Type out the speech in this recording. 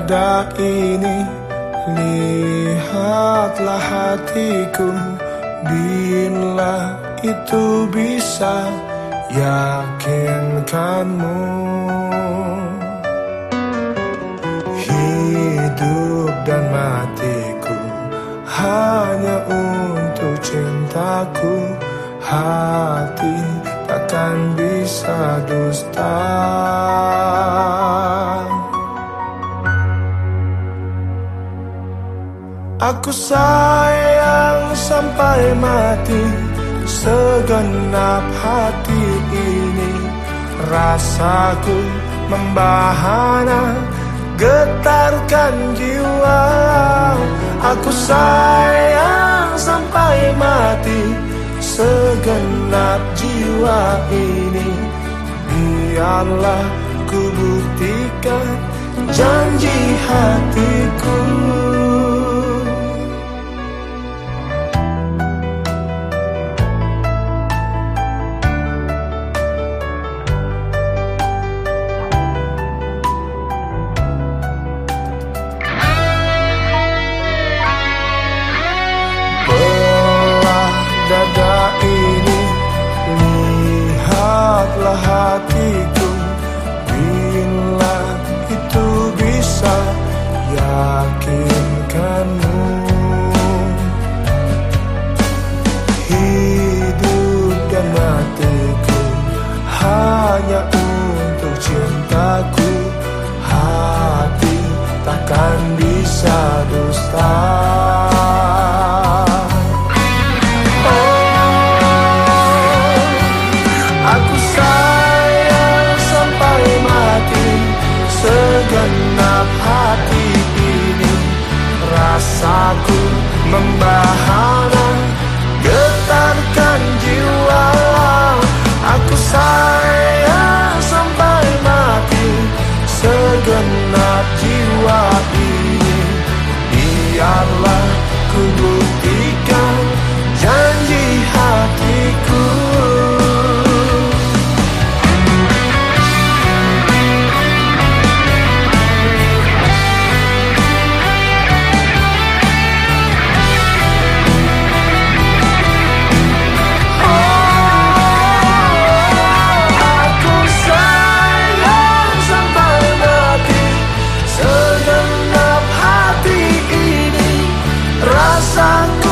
dada ini. Lihatlah hatiku Bila itu bisa yakinkanmu. Hidup dan matiku Hanya untuk cintaku. Hati takkan bisa dusta Aku sayang sampai mati Segenap hati ini. Rasaku membahana Getarkan jiwa. Aku sayang sampai mati Segenap jiwa ini. Biarlah ku buktikan janji hatiku segenap hati ini Rasaku membahana sangku